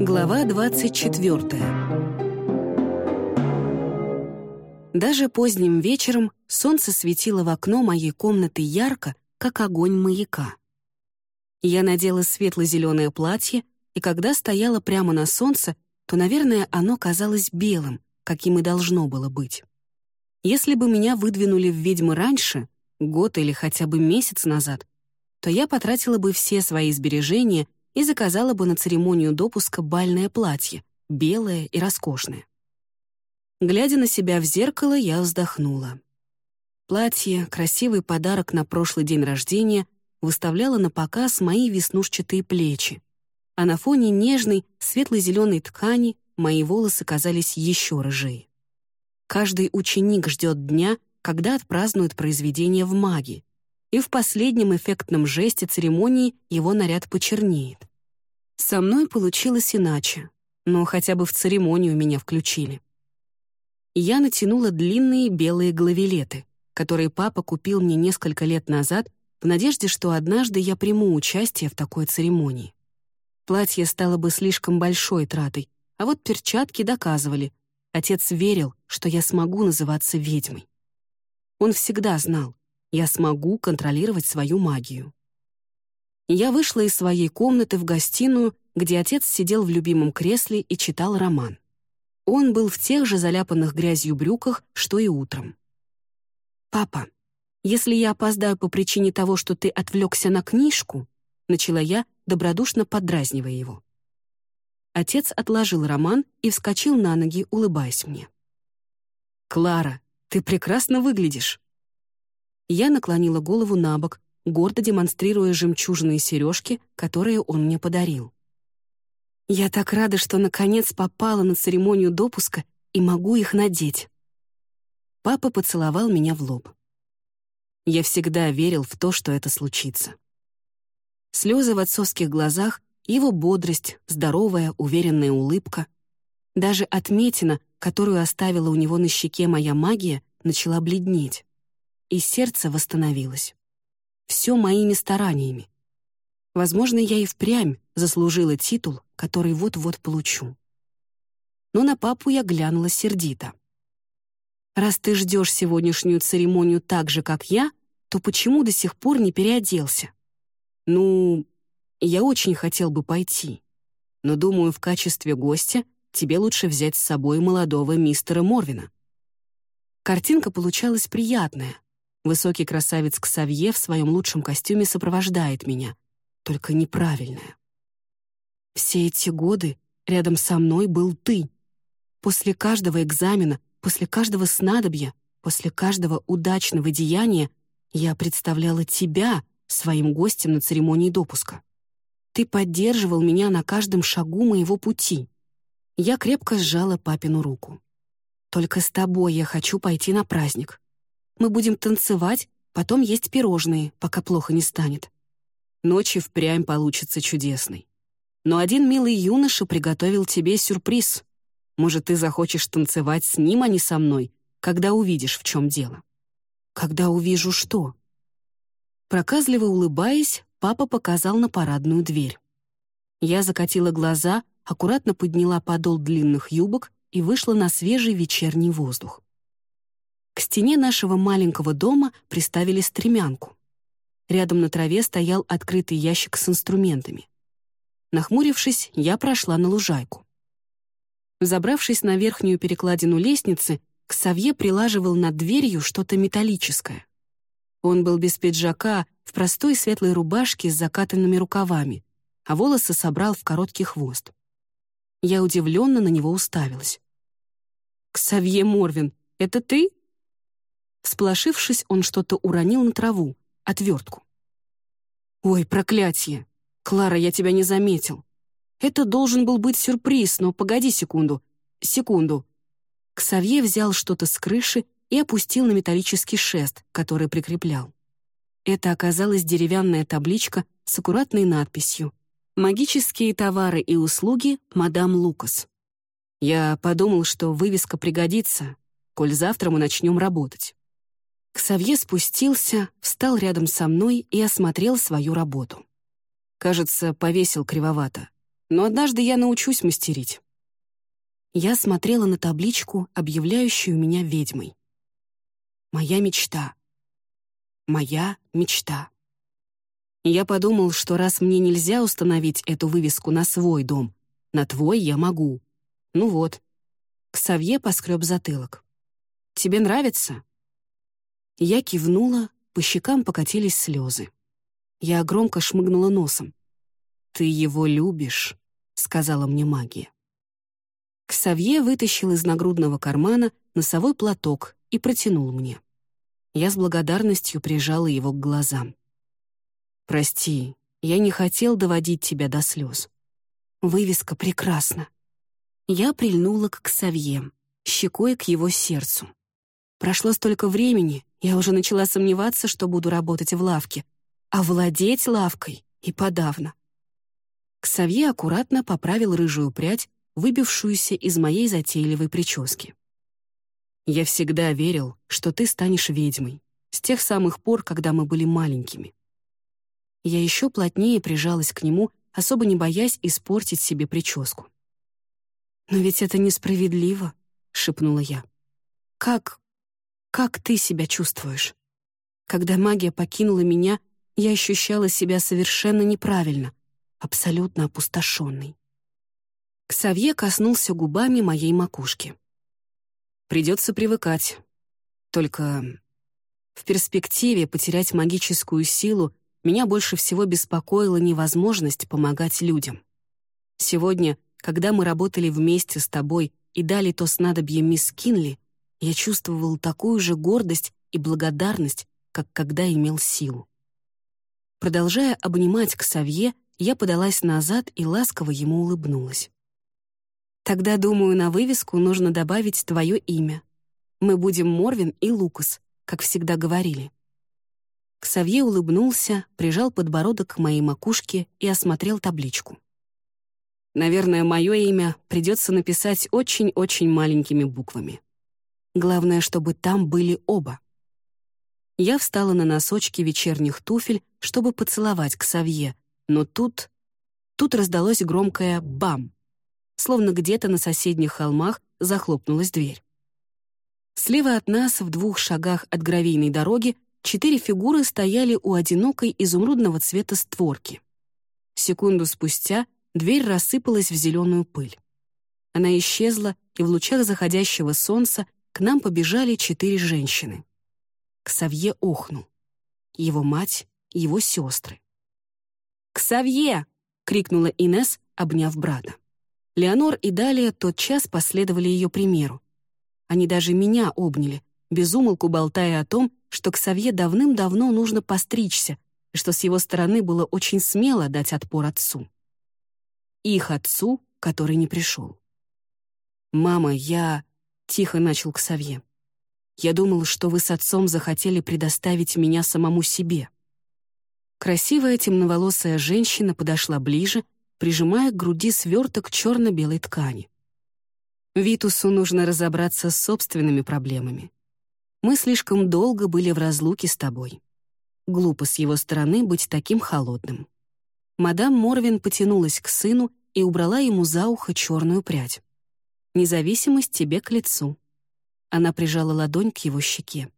Глава 24 Даже поздним вечером солнце светило в окно моей комнаты ярко, как огонь маяка. Я надела светло-зеленое платье, и когда стояла прямо на солнце, то, наверное, оно казалось белым, каким и должно было быть. Если бы меня выдвинули в ведьмы раньше, год или хотя бы месяц назад, то я потратила бы все свои сбережения и заказала бы на церемонию допуска бальное платье, белое и роскошное. Глядя на себя в зеркало, я вздохнула. Платье, красивый подарок на прошлый день рождения, выставляло на показ мои веснушчатые плечи. А на фоне нежной, светло-зеленой ткани мои волосы казались еще рыжее. Каждый ученик ждет дня, когда отпразднуют произведение в маге, и в последнем эффектном жесте церемонии его наряд почернеет. Со мной получилось иначе, но хотя бы в церемонию меня включили я натянула длинные белые главилеты, которые папа купил мне несколько лет назад в надежде, что однажды я приму участие в такой церемонии. Платье стало бы слишком большой тратой, а вот перчатки доказывали. Отец верил, что я смогу называться ведьмой. Он всегда знал, я смогу контролировать свою магию. Я вышла из своей комнаты в гостиную, где отец сидел в любимом кресле и читал роман. Он был в тех же заляпанных грязью брюках, что и утром. «Папа, если я опоздаю по причине того, что ты отвлекся на книжку», начала я, добродушно подразнивая его. Отец отложил роман и вскочил на ноги, улыбаясь мне. «Клара, ты прекрасно выглядишь!» Я наклонила голову на бок, гордо демонстрируя жемчужные сережки, которые он мне подарил. Я так рада, что наконец попала на церемонию допуска и могу их надеть. Папа поцеловал меня в лоб. Я всегда верил в то, что это случится. Слезы в отцовских глазах, его бодрость, здоровая, уверенная улыбка. Даже отметина, которую оставила у него на щеке моя магия, начала бледнеть. И сердце восстановилось. Все моими стараниями. Возможно, я и впрямь заслужила титул, который вот-вот получу. Но на папу я глянула сердито. «Раз ты ждешь сегодняшнюю церемонию так же, как я, то почему до сих пор не переоделся?» «Ну, я очень хотел бы пойти, но, думаю, в качестве гостя тебе лучше взять с собой молодого мистера Морвина». Картинка получалась приятная. Высокий красавец Ксавье в своем лучшем костюме сопровождает меня, только неправильная. Все эти годы рядом со мной был ты. После каждого экзамена, после каждого снадобья, после каждого удачного деяния я представляла тебя своим гостем на церемонии допуска. Ты поддерживал меня на каждом шагу моего пути. Я крепко сжала папину руку. «Только с тобой я хочу пойти на праздник. Мы будем танцевать, потом есть пирожные, пока плохо не станет. Ночи впрямь получится чудесной. Но один милый юноша приготовил тебе сюрприз. Может, ты захочешь танцевать с ним, а не со мной, когда увидишь, в чем дело. Когда увижу что? Проказливо улыбаясь, папа показал на парадную дверь. Я закатила глаза, аккуратно подняла подол длинных юбок и вышла на свежий вечерний воздух. К стене нашего маленького дома приставили стремянку. Рядом на траве стоял открытый ящик с инструментами. Нахмурившись, я прошла на лужайку. Забравшись на верхнюю перекладину лестницы, Ксавье прилаживал над дверью что-то металлическое. Он был без пиджака, в простой светлой рубашке с закатанными рукавами, а волосы собрал в короткий хвост. Я удивленно на него уставилась. «Ксавье Морвин, это ты?» Сплошившись, он что-то уронил на траву, отвертку. «Ой, проклятие! «Клара, я тебя не заметил. Это должен был быть сюрприз, но погоди секунду. Секунду». Ксавье взял что-то с крыши и опустил на металлический шест, который прикреплял. Это оказалась деревянная табличка с аккуратной надписью «Магические товары и услуги мадам Лукас». Я подумал, что вывеска пригодится, коль завтра мы начнем работать. Ксавье спустился, встал рядом со мной и осмотрел свою работу. Кажется, повесил кривовато. Но однажды я научусь мастерить». Я смотрела на табличку, объявляющую меня ведьмой. «Моя мечта. Моя мечта». Я подумал, что раз мне нельзя установить эту вывеску на свой дом, на твой я могу. Ну вот. Ксавье поскреб затылок. «Тебе нравится?» Я кивнула, по щекам покатились слезы. Я громко шмыгнула носом. «Ты его любишь», — сказала мне магия. Ксавье вытащил из нагрудного кармана носовой платок и протянул мне. Я с благодарностью прижала его к глазам. «Прости, я не хотел доводить тебя до слез. Вывеска прекрасна». Я прильнула к Ксавье, щекой к его сердцу. Прошло столько времени, я уже начала сомневаться, что буду работать в лавке, а владеть лавкой и подавно. Ксавье аккуратно поправил рыжую прядь, выбившуюся из моей затейливой прически. «Я всегда верил, что ты станешь ведьмой, с тех самых пор, когда мы были маленькими». Я еще плотнее прижалась к нему, особо не боясь испортить себе прическу. «Но ведь это несправедливо», — шепнула я. «Как как ты себя чувствуешь? Когда магия покинула меня, я ощущала себя совершенно неправильно, абсолютно опустошенной. Ксавье коснулся губами моей макушки. Придется привыкать. Только в перспективе потерять магическую силу меня больше всего беспокоила невозможность помогать людям. Сегодня, когда мы работали вместе с тобой и дали то снадобье мисс Кинли, я чувствовал такую же гордость и благодарность, как когда имел силу. Продолжая обнимать Ксавье, я подалась назад и ласково ему улыбнулась. «Тогда, думаю, на вывеску нужно добавить твое имя. Мы будем Морвин и Лукас, как всегда говорили». Ксавье улыбнулся, прижал подбородок к моей макушке и осмотрел табличку. «Наверное, мое имя придется написать очень-очень маленькими буквами». Главное, чтобы там были оба. Я встала на носочки вечерних туфель, чтобы поцеловать к Савье, но тут... Тут раздалось громкое «бам!», словно где-то на соседних холмах захлопнулась дверь. Слева от нас, в двух шагах от гравийной дороги, четыре фигуры стояли у одинокой изумрудного цвета створки. Секунду спустя дверь рассыпалась в зеленую пыль. Она исчезла, и в лучах заходящего солнца к нам побежали четыре женщины. Ксавье охнул. Его мать, его сестры. «Ксавье!» — крикнула Инес, обняв брата. Леонор и Далия тотчас последовали ее примеру. Они даже меня обняли, безумолку болтая о том, что Ксавье давным-давно нужно постричься, и что с его стороны было очень смело дать отпор отцу. Их отцу, который не пришел. «Мама, я...» Тихо начал Ксавье. «Я думал, что вы с отцом захотели предоставить меня самому себе». Красивая темноволосая женщина подошла ближе, прижимая к груди сверток черно-белой ткани. Витусу нужно разобраться с собственными проблемами. Мы слишком долго были в разлуке с тобой. Глупо с его стороны быть таким холодным. Мадам Морвин потянулась к сыну и убрала ему за ухо черную прядь. Независимость тебе к лицу». Она прижала ладонь к его щеке.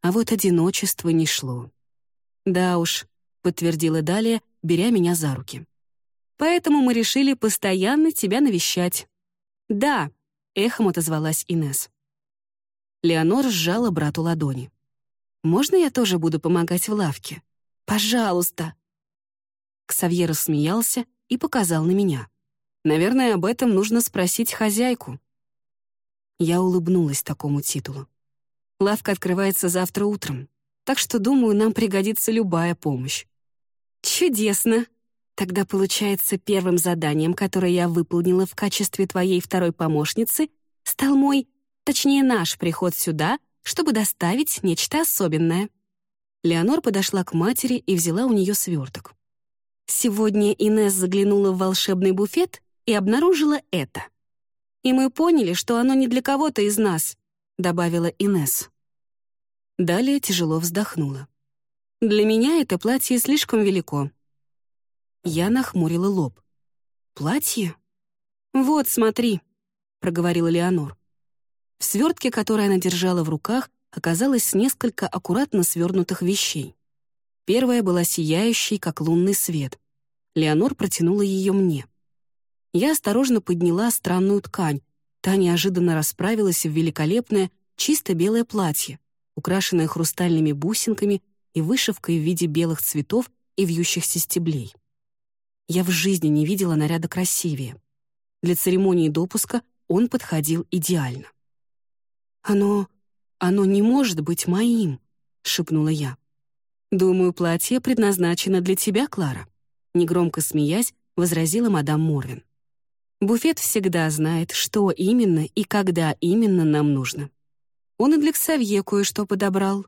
А вот одиночество не шло. «Да уж», — подтвердила Далия, беря меня за руки. «Поэтому мы решили постоянно тебя навещать». «Да», — эхом отозвалась Инес. Леонор сжала брату ладони. «Можно я тоже буду помогать в лавке? Пожалуйста!» Ксавье рассмеялся и показал на меня. Наверное, об этом нужно спросить хозяйку. Я улыбнулась такому титулу. Лавка открывается завтра утром, так что, думаю, нам пригодится любая помощь. Чудесно! Тогда, получается, первым заданием, которое я выполнила в качестве твоей второй помощницы, стал мой, точнее, наш приход сюда, чтобы доставить нечто особенное. Леонор подошла к матери и взяла у нее сверток. Сегодня Инесс заглянула в волшебный буфет и обнаружила это. «И мы поняли, что оно не для кого-то из нас», — добавила Инес. Далее тяжело вздохнула. «Для меня это платье слишком велико». Я нахмурила лоб. Платье? Вот, смотри, проговорила Леонор. В свертке, который она держала в руках, оказалось несколько аккуратно свернутых вещей. Первая была сияющей, как лунный свет. Леонор протянула ее мне. Я осторожно подняла странную ткань. Та неожиданно расправилась в великолепное, чисто белое платье, украшенное хрустальными бусинками и вышивкой в виде белых цветов и вьющихся стеблей. Я в жизни не видела наряда красивее. Для церемонии допуска он подходил идеально. «Оно... оно не может быть моим», — шепнула я. «Думаю, платье предназначено для тебя, Клара», — негромко смеясь, возразила мадам Морвин. «Буфет всегда знает, что именно и когда именно нам нужно. Он и для Ксавье кое-что подобрал».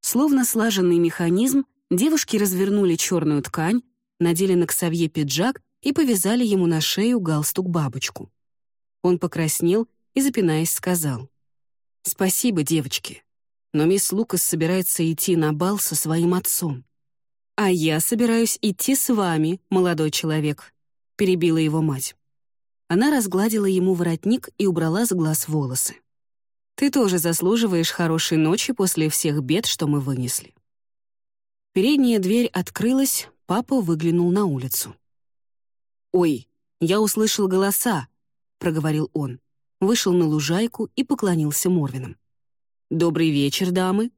Словно слаженный механизм, девушки развернули черную ткань, надели на Ксавье пиджак и повязали ему на шею галстук-бабочку. Он покраснел и, запинаясь, сказал. «Спасибо, девочки, но мисс Лукас собирается идти на бал со своим отцом. «А я собираюсь идти с вами, молодой человек», — перебила его мать. Она разгладила ему воротник и убрала с глаз волосы. «Ты тоже заслуживаешь хорошей ночи после всех бед, что мы вынесли». Передняя дверь открылась, папа выглянул на улицу. «Ой, я услышал голоса», — проговорил он, вышел на лужайку и поклонился Морвинам. «Добрый вечер, дамы».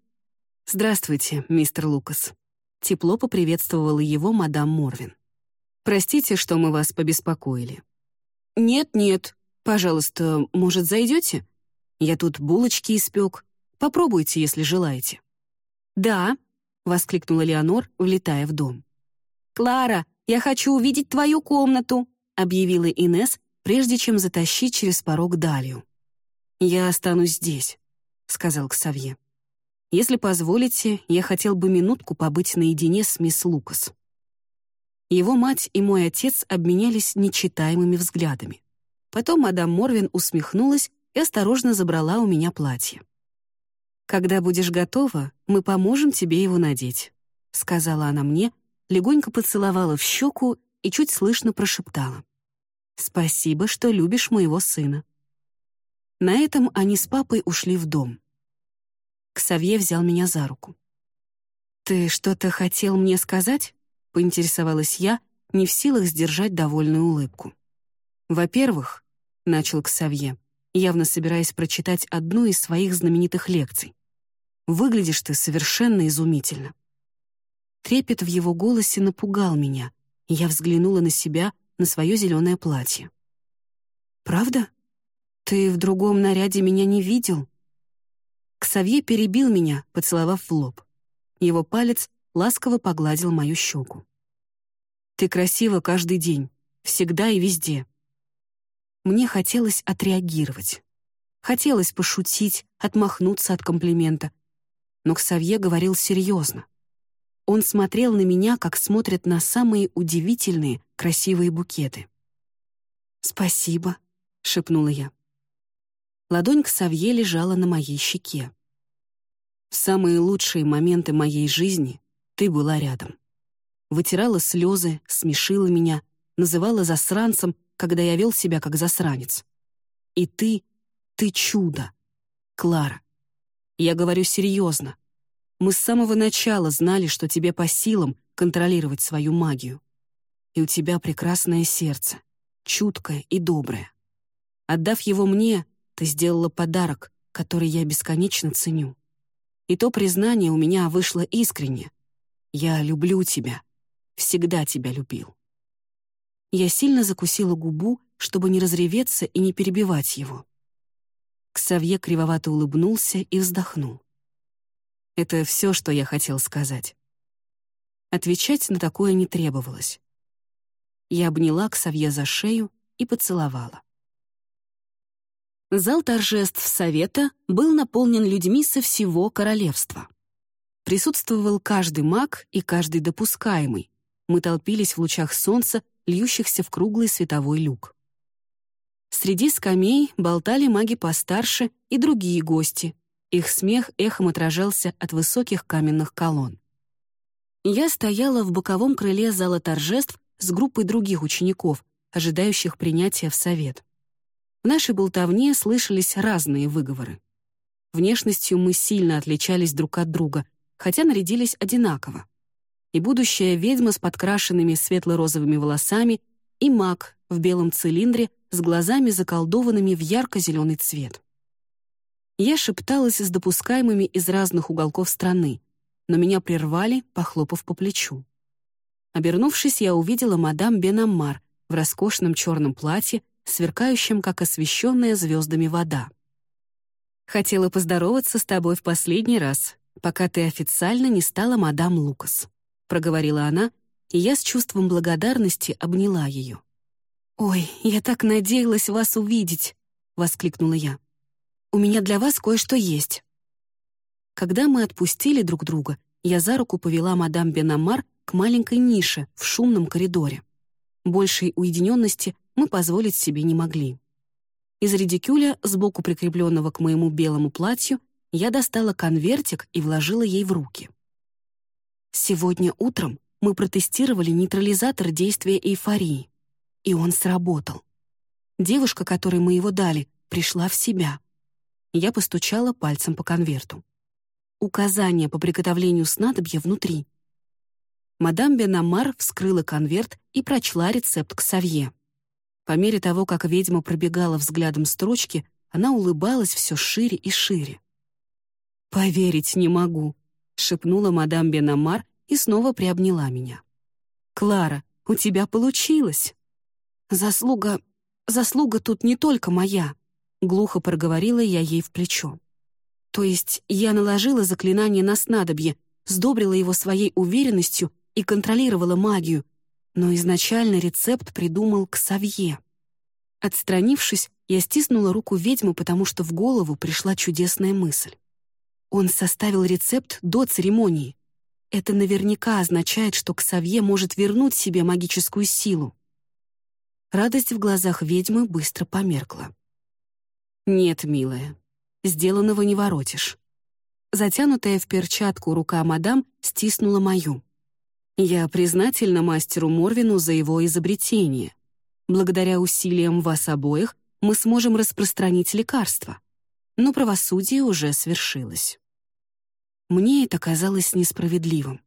«Здравствуйте, мистер Лукас». Тепло поприветствовала его мадам Морвин. «Простите, что мы вас побеспокоили». «Нет-нет, пожалуйста, может, зайдете? Я тут булочки испек. Попробуйте, если желаете». «Да», — воскликнула Леонор, влетая в дом. «Клара, я хочу увидеть твою комнату», — объявила Инес, прежде чем затащить через порог Далью. «Я останусь здесь», — сказал Ксавье. «Если позволите, я хотел бы минутку побыть наедине с мисс Лукас». Его мать и мой отец обменялись нечитаемыми взглядами. Потом мадам Морвин усмехнулась и осторожно забрала у меня платье. «Когда будешь готова, мы поможем тебе его надеть», — сказала она мне, легонько поцеловала в щеку и чуть слышно прошептала. «Спасибо, что любишь моего сына». На этом они с папой ушли в дом. Ксавье взял меня за руку. «Ты что-то хотел мне сказать?» — поинтересовалась я, не в силах сдержать довольную улыбку. «Во-первых», — начал Ксавье, явно собираясь прочитать одну из своих знаменитых лекций, «выглядишь ты совершенно изумительно». Трепет в его голосе напугал меня, и я взглянула на себя, на свое зеленое платье. «Правда?» «Ты в другом наряде меня не видел?» Ксавье перебил меня, поцеловав в лоб. Его палец ласково погладил мою щеку. «Ты красива каждый день, всегда и везде». Мне хотелось отреагировать. Хотелось пошутить, отмахнуться от комплимента. Но Ксавье говорил серьезно. Он смотрел на меня, как смотрят на самые удивительные, красивые букеты. «Спасибо», — шепнула я. Ладонь к Савье лежала на моей щеке. В самые лучшие моменты моей жизни ты была рядом. Вытирала слезы, смешила меня, называла засранцем, когда я вел себя как засранец. И ты, ты чудо, Клара. Я говорю серьезно. Мы с самого начала знали, что тебе по силам контролировать свою магию. И у тебя прекрасное сердце, чуткое и доброе. Отдав его мне, ты сделала подарок, который я бесконечно ценю. И то признание у меня вышло искренне. Я люблю тебя. Всегда тебя любил. Я сильно закусила губу, чтобы не разреветься и не перебивать его. Ксавье кривовато улыбнулся и вздохнул. Это все, что я хотел сказать. Отвечать на такое не требовалось. Я обняла Ксавье за шею и поцеловала. Зал торжеств Совета был наполнен людьми со всего королевства. Присутствовал каждый маг и каждый допускаемый. Мы толпились в лучах солнца, льющихся в круглый световой люк. Среди скамей болтали маги постарше и другие гости. Их смех эхом отражался от высоких каменных колонн. Я стояла в боковом крыле зала торжеств с группой других учеников, ожидающих принятия в совет. В нашей болтовне слышались разные выговоры. Внешностью мы сильно отличались друг от друга, хотя нарядились одинаково. И будущая ведьма с подкрашенными светло-розовыми волосами, и маг в белом цилиндре с глазами заколдованными в ярко-зеленый цвет. Я шепталась с допускаемыми из разных уголков страны, но меня прервали, похлопав по плечу. Обернувшись, я увидела мадам Бенаммар в роскошном черном платье, сверкающем, как освещенная звездами вода. «Хотела поздороваться с тобой в последний раз, пока ты официально не стала мадам Лукас», — проговорила она, и я с чувством благодарности обняла ее. «Ой, я так надеялась вас увидеть!» — воскликнула я. «У меня для вас кое-что есть». Когда мы отпустили друг друга, я за руку повела мадам Бенамар к маленькой нише в шумном коридоре. Большей уединенности мы позволить себе не могли. Из редикюля, сбоку прикрепленного к моему белому платью, я достала конвертик и вложила ей в руки. Сегодня утром мы протестировали нейтрализатор действия эйфории и он сработал. Девушка, которой мы его дали, пришла в себя. Я постучала пальцем по конверту. Указание по приготовлению снадобья внутри. Мадам Бенамар вскрыла конверт и прочла рецепт к Савье. По мере того, как ведьма пробегала взглядом строчки, она улыбалась все шире и шире. «Поверить не могу», — шепнула мадам Бенамар и снова приобняла меня. «Клара, у тебя получилось!» «Заслуга... заслуга тут не только моя», — глухо проговорила я ей в плечо. То есть я наложила заклинание на снадобье, сдобрила его своей уверенностью и контролировала магию, но изначально рецепт придумал Ксавье. Отстранившись, я стиснула руку ведьмы, потому что в голову пришла чудесная мысль. Он составил рецепт до церемонии. Это наверняка означает, что Ксавье может вернуть себе магическую силу. Радость в глазах ведьмы быстро померкла. «Нет, милая, сделанного не воротишь». Затянутая в перчатку рука мадам стиснула мою. «Я признательна мастеру Морвину за его изобретение. Благодаря усилиям вас обоих мы сможем распространить лекарство. Но правосудие уже свершилось». Мне это казалось несправедливым.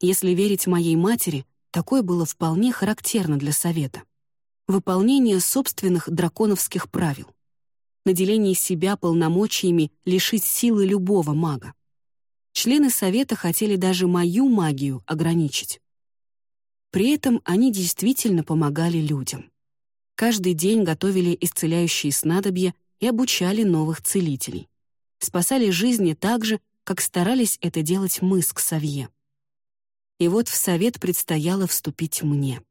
Если верить моей матери, такое было вполне характерно для совета выполнение собственных драконовских правил, наделение себя полномочиями лишить силы любого мага. Члены Совета хотели даже мою магию ограничить. При этом они действительно помогали людям. Каждый день готовили исцеляющие снадобья и обучали новых целителей. Спасали жизни так же, как старались это делать мы с Ксавье. И вот в Совет предстояло вступить мне.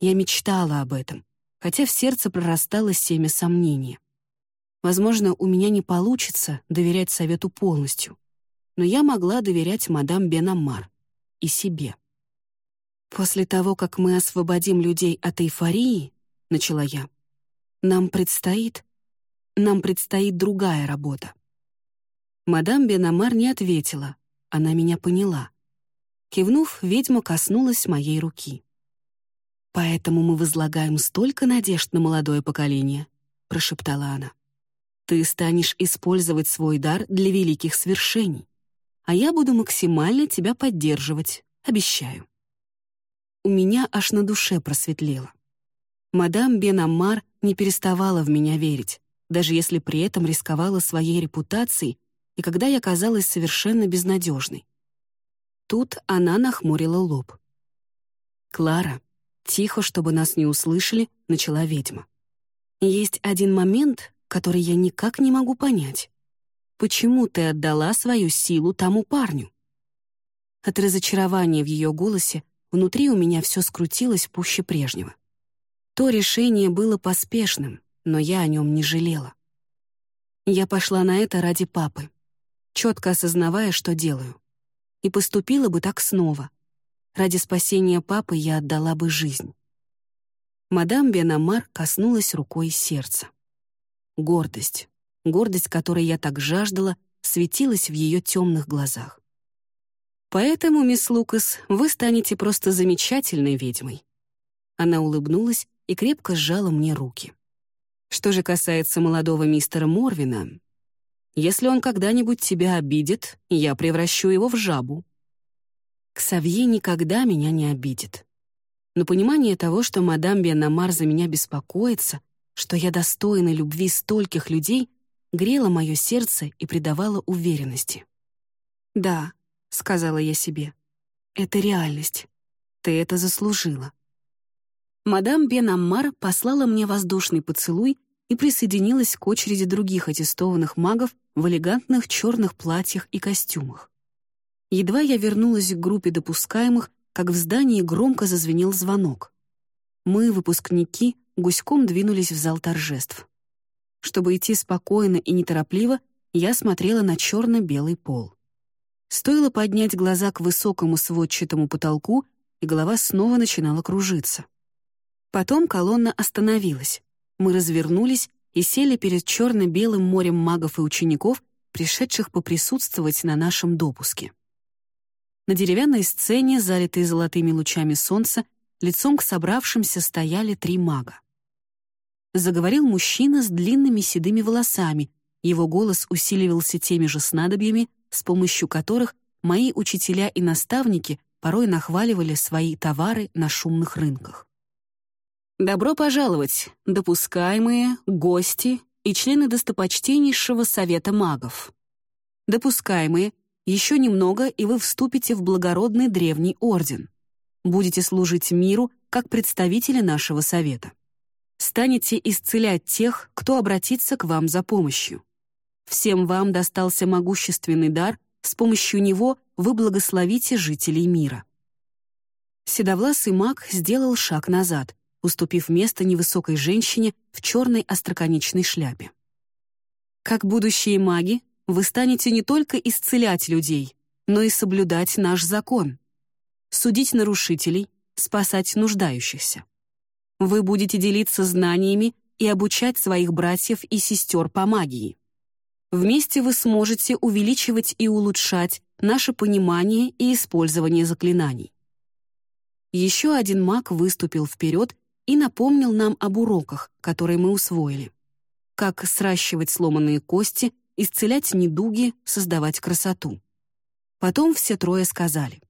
Я мечтала об этом, хотя в сердце прорастало семя сомнения. Возможно, у меня не получится доверять совету полностью, но я могла доверять мадам Бенамар и себе. «После того, как мы освободим людей от эйфории», — начала я, «нам предстоит... нам предстоит другая работа». Мадам Бенамар не ответила, она меня поняла. Кивнув, ведьма коснулась моей руки. «Поэтому мы возлагаем столько надежд на молодое поколение», — прошептала она. «Ты станешь использовать свой дар для великих свершений, а я буду максимально тебя поддерживать, обещаю». У меня аж на душе просветлело. Мадам Бен-Аммар не переставала в меня верить, даже если при этом рисковала своей репутацией и когда я казалась совершенно безнадежной. Тут она нахмурила лоб. «Клара, Тихо, чтобы нас не услышали, начала ведьма. «Есть один момент, который я никак не могу понять. Почему ты отдала свою силу тому парню?» От разочарования в ее голосе внутри у меня все скрутилось пуще прежнего. То решение было поспешным, но я о нем не жалела. Я пошла на это ради папы, четко осознавая, что делаю. И поступила бы так снова, Ради спасения папы я отдала бы жизнь. Мадам Бенамар коснулась рукой сердца. Гордость, гордость, которой я так жаждала, светилась в ее темных глазах. Поэтому, мисс Лукас, вы станете просто замечательной ведьмой. Она улыбнулась и крепко сжала мне руки. Что же касается молодого мистера Морвина, если он когда-нибудь тебя обидит, я превращу его в жабу. Ксавье никогда меня не обидит. Но понимание того, что мадам Бенамар за меня беспокоится, что я достойна любви стольких людей, грело мое сердце и придавало уверенности. «Да», — сказала я себе, — «это реальность. Ты это заслужила». Мадам Бен послала мне воздушный поцелуй и присоединилась к очереди других аттестованных магов в элегантных черных платьях и костюмах. Едва я вернулась к группе допускаемых, как в здании громко зазвенел звонок. Мы, выпускники, гуськом двинулись в зал торжеств. Чтобы идти спокойно и неторопливо, я смотрела на черно-белый пол. Стоило поднять глаза к высокому сводчатому потолку, и голова снова начинала кружиться. Потом колонна остановилась. Мы развернулись и сели перед черно-белым морем магов и учеников, пришедших поприсутствовать на нашем допуске. На деревянной сцене, залитой золотыми лучами солнца, лицом к собравшимся стояли три мага. Заговорил мужчина с длинными седыми волосами, его голос усиливался теми же снадобьями, с помощью которых мои учителя и наставники порой нахваливали свои товары на шумных рынках. Добро пожаловать, допускаемые, гости и члены достопочтеннейшего совета магов. Допускаемые, еще немного, и вы вступите в благородный древний орден. Будете служить миру как представители нашего совета. Станете исцелять тех, кто обратится к вам за помощью. Всем вам достался могущественный дар, с помощью него вы благословите жителей мира. Седовласый маг сделал шаг назад — уступив место невысокой женщине в черной остроконечной шляпе. Как будущие маги, вы станете не только исцелять людей, но и соблюдать наш закон, судить нарушителей, спасать нуждающихся. Вы будете делиться знаниями и обучать своих братьев и сестер по магии. Вместе вы сможете увеличивать и улучшать наше понимание и использование заклинаний. Еще один маг выступил вперед и напомнил нам об уроках, которые мы усвоили. Как сращивать сломанные кости, исцелять недуги, создавать красоту. Потом все трое сказали.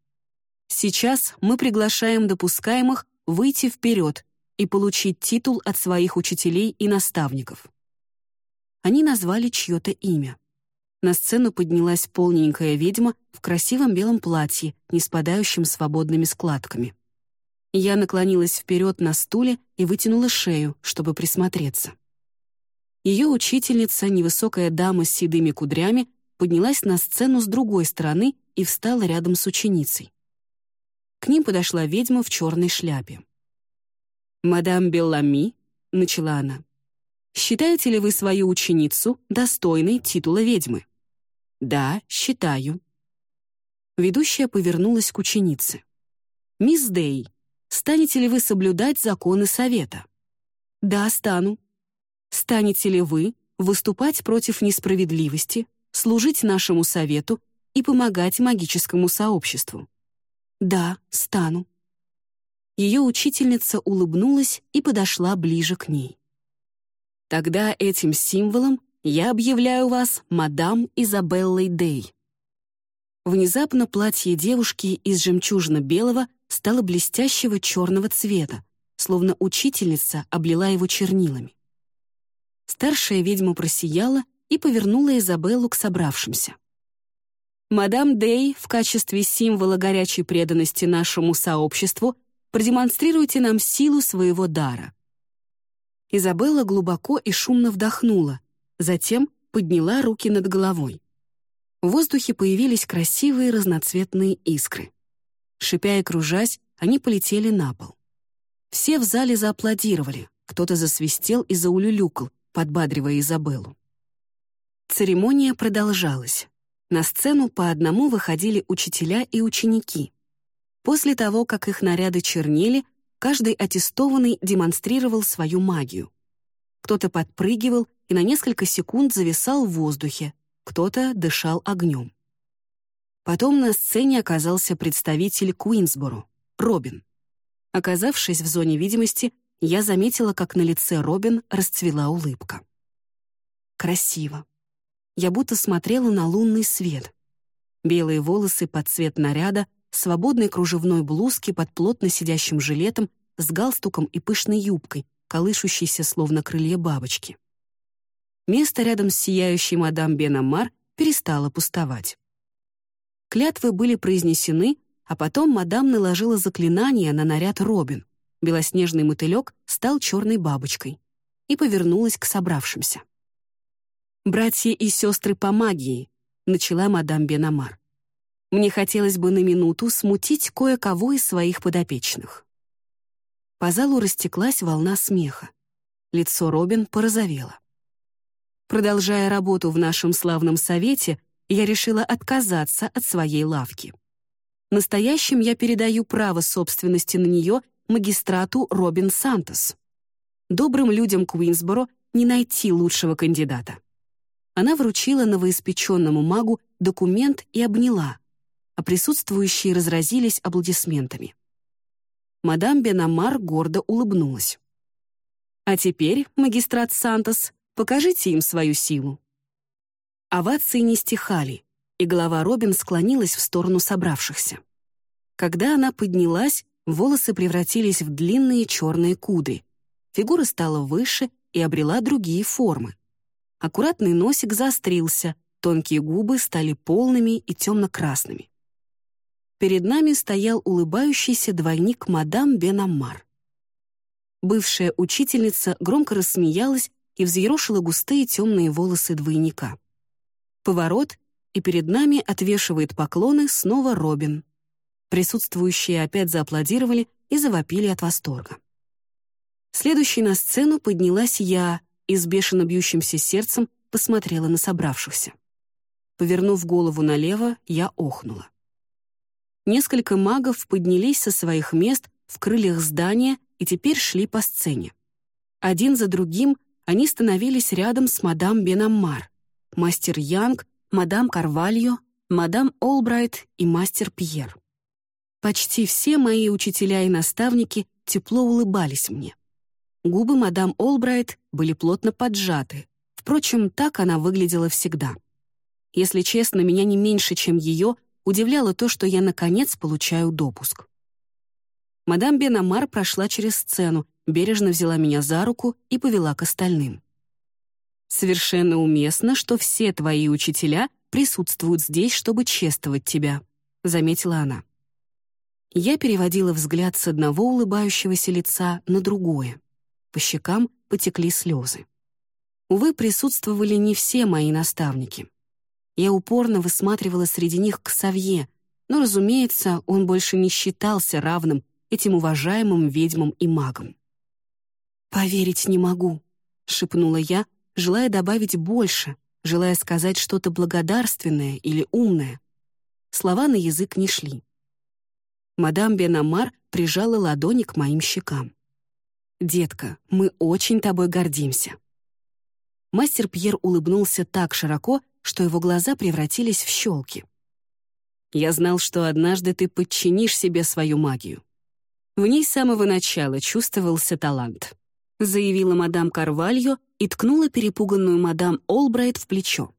«Сейчас мы приглашаем допускаемых выйти вперед и получить титул от своих учителей и наставников». Они назвали чье-то имя. На сцену поднялась полненькая ведьма в красивом белом платье, не спадающем свободными складками. Я наклонилась вперед на стуле и вытянула шею, чтобы присмотреться. Ее учительница, невысокая дама с седыми кудрями, поднялась на сцену с другой стороны и встала рядом с ученицей. К ним подошла ведьма в черной шляпе. «Мадам Беллами», — начала она, — «считаете ли вы свою ученицу достойной титула ведьмы?» «Да, считаю». Ведущая повернулась к ученице. «Мисс Дэй, Станете ли вы соблюдать законы Совета? Да, стану. Станете ли вы выступать против несправедливости, служить нашему Совету и помогать магическому сообществу? Да, стану. Ее учительница улыбнулась и подошла ближе к ней. Тогда этим символом я объявляю вас мадам Изабеллой Дей. Внезапно платье девушки из жемчужно-белого стало блестящего черного цвета, словно учительница облила его чернилами. Старшая ведьма просияла и повернула Изабеллу к собравшимся. «Мадам Дей в качестве символа горячей преданности нашему сообществу продемонстрируйте нам силу своего дара». Изабелла глубоко и шумно вдохнула, затем подняла руки над головой. В воздухе появились красивые разноцветные искры. Шипя и кружась, они полетели на пол. Все в зале зааплодировали, кто-то засвистел и заулюлюкал, подбадривая Изабеллу. Церемония продолжалась. На сцену по одному выходили учителя и ученики. После того, как их наряды чернели, каждый аттестованный демонстрировал свою магию. Кто-то подпрыгивал и на несколько секунд зависал в воздухе, кто-то дышал огнем. Потом на сцене оказался представитель Куинсборо, Робин. Оказавшись в зоне видимости, я заметила, как на лице Робин расцвела улыбка. Красиво. Я будто смотрела на лунный свет. Белые волосы под цвет наряда, свободной кружевной блузки под плотно сидящим жилетом с галстуком и пышной юбкой, колышущейся словно крылья бабочки. Место рядом с сияющей мадам Бенамар перестало пустовать. Клятвы были произнесены, а потом мадам наложила заклинание на наряд Робин. Белоснежный мотылек стал черной бабочкой и повернулась к собравшимся. «Братья и сестры по магии», — начала мадам Бенамар. «Мне хотелось бы на минуту смутить кое-кого из своих подопечных». По залу растеклась волна смеха. Лицо Робин порозовело. Продолжая работу в нашем славном совете, я решила отказаться от своей лавки. Настоящим я передаю право собственности на нее магистрату Робин Сантос. Добрым людям Куинсборо не найти лучшего кандидата. Она вручила новоиспеченному магу документ и обняла, а присутствующие разразились аплодисментами. Мадам Бенамар гордо улыбнулась. «А теперь, магистрат Сантос, покажите им свою силу». Овации не стихали, и голова Робин склонилась в сторону собравшихся. Когда она поднялась, волосы превратились в длинные черные кудри. Фигура стала выше и обрела другие формы. Аккуратный носик заострился, тонкие губы стали полными и темно-красными. Перед нами стоял улыбающийся двойник мадам Бенаммар. Бывшая учительница громко рассмеялась и взъерошила густые темные волосы двойника. Поворот, и перед нами отвешивает поклоны снова Робин. Присутствующие опять зааплодировали и завопили от восторга. Следующей на сцену поднялась я и с бешено бьющимся сердцем посмотрела на собравшихся. Повернув голову налево, я охнула. Несколько магов поднялись со своих мест в крыльях здания и теперь шли по сцене. Один за другим они становились рядом с мадам Бенаммар мастер Янг, мадам Карвальо, мадам Олбрайт и мастер Пьер. Почти все мои учителя и наставники тепло улыбались мне. Губы мадам Олбрайт были плотно поджаты. Впрочем, так она выглядела всегда. Если честно, меня не меньше, чем ее, удивляло то, что я, наконец, получаю допуск. Мадам Бенамар прошла через сцену, бережно взяла меня за руку и повела к остальным. Совершенно уместно, что все твои учителя присутствуют здесь, чтобы чествовать тебя», — заметила она. Я переводила взгляд с одного улыбающегося лица на другое. По щекам потекли слезы. Увы, присутствовали не все мои наставники. Я упорно высматривала среди них Ксавье, но, разумеется, он больше не считался равным этим уважаемым ведьмам и магам. «Поверить не могу», — шепнула я, желая добавить больше, желая сказать что-то благодарственное или умное. Слова на язык не шли. Мадам Бенамар прижала ладони к моим щекам. «Детка, мы очень тобой гордимся». Мастер Пьер улыбнулся так широко, что его глаза превратились в щелки. «Я знал, что однажды ты подчинишь себе свою магию. В ней с самого начала чувствовался талант», заявила мадам Карвальо и ткнула перепуганную мадам Олбрайт в плечо.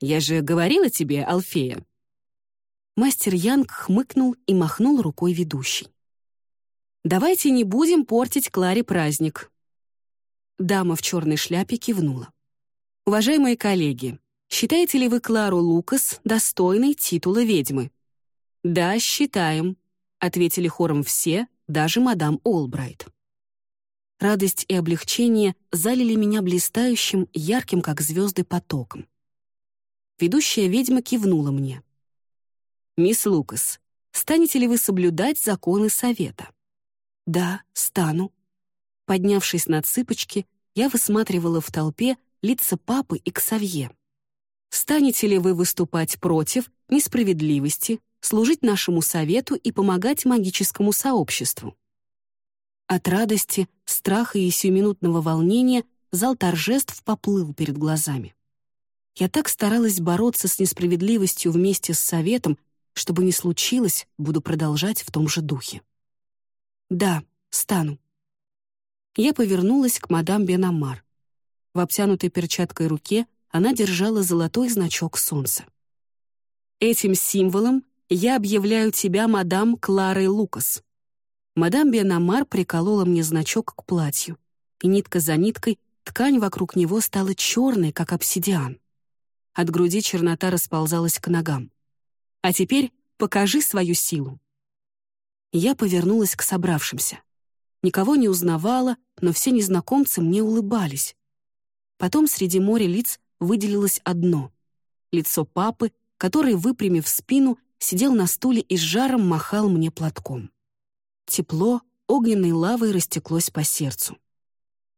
«Я же говорила тебе, Алфея». Мастер Янг хмыкнул и махнул рукой ведущей. «Давайте не будем портить Кларе праздник». Дама в черной шляпе кивнула. «Уважаемые коллеги, считаете ли вы Клару Лукас достойной титула ведьмы?» «Да, считаем», — ответили хором все, даже мадам Олбрайт. Радость и облегчение залили меня блистающим, ярким, как звезды, потоком. Ведущая ведьма кивнула мне. «Мисс Лукас, станете ли вы соблюдать законы совета?» «Да, стану». Поднявшись на цыпочки, я высматривала в толпе лица папы и Ксавье. «Станете ли вы выступать против несправедливости, служить нашему совету и помогать магическому сообществу?» От радости, страха и сиюминутного волнения зал торжеств поплыл перед глазами. Я так старалась бороться с несправедливостью вместе с советом, чтобы не случилось, буду продолжать в том же духе. «Да, стану». Я повернулась к мадам Бенамар. В обтянутой перчаткой руке она держала золотой значок солнца. «Этим символом я объявляю тебя мадам Кларой Лукас». Мадам Бенамар приколола мне значок к платью, и нитка за ниткой ткань вокруг него стала черной, как обсидиан. От груди чернота расползалась к ногам. «А теперь покажи свою силу». Я повернулась к собравшимся. Никого не узнавала, но все незнакомцы мне улыбались. Потом среди моря лиц выделилось одно — лицо папы, который, выпрямив спину, сидел на стуле и с жаром махал мне платком. Тепло огненной лавой растеклось по сердцу.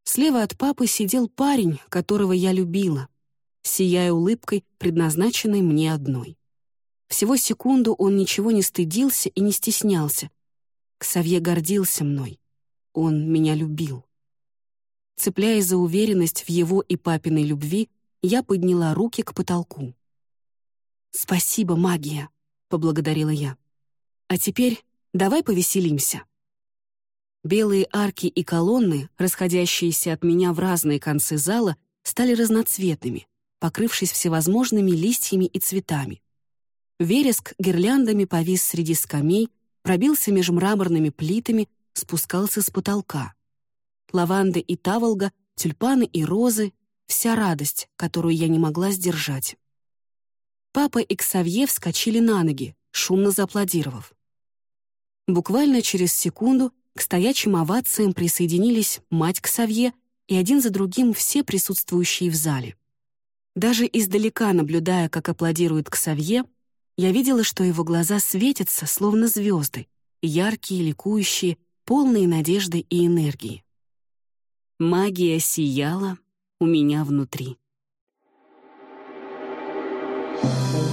Слева от папы сидел парень, которого я любила, сияя улыбкой, предназначенной мне одной. Всего секунду он ничего не стыдился и не стеснялся. Ксавье гордился мной. Он меня любил. Цепляясь за уверенность в его и папиной любви, я подняла руки к потолку. «Спасибо, магия», — поблагодарила я. «А теперь давай повеселимся». Белые арки и колонны, расходящиеся от меня в разные концы зала, стали разноцветными, покрывшись всевозможными листьями и цветами. Вереск гирляндами повис среди скамей, пробился между мраморными плитами, спускался с потолка. Лаванда и таволга, тюльпаны и розы — вся радость, которую я не могла сдержать. Папа и Ксавье вскочили на ноги, шумно зааплодировав. Буквально через секунду к стоячим овациям присоединились мать Ксавье и один за другим все присутствующие в зале. Даже издалека, наблюдая, как аплодирует Ксавье, я видела, что его глаза светятся, словно звезды, яркие, ликующие, полные надежды и энергии. Магия сияла у меня внутри. Thank you.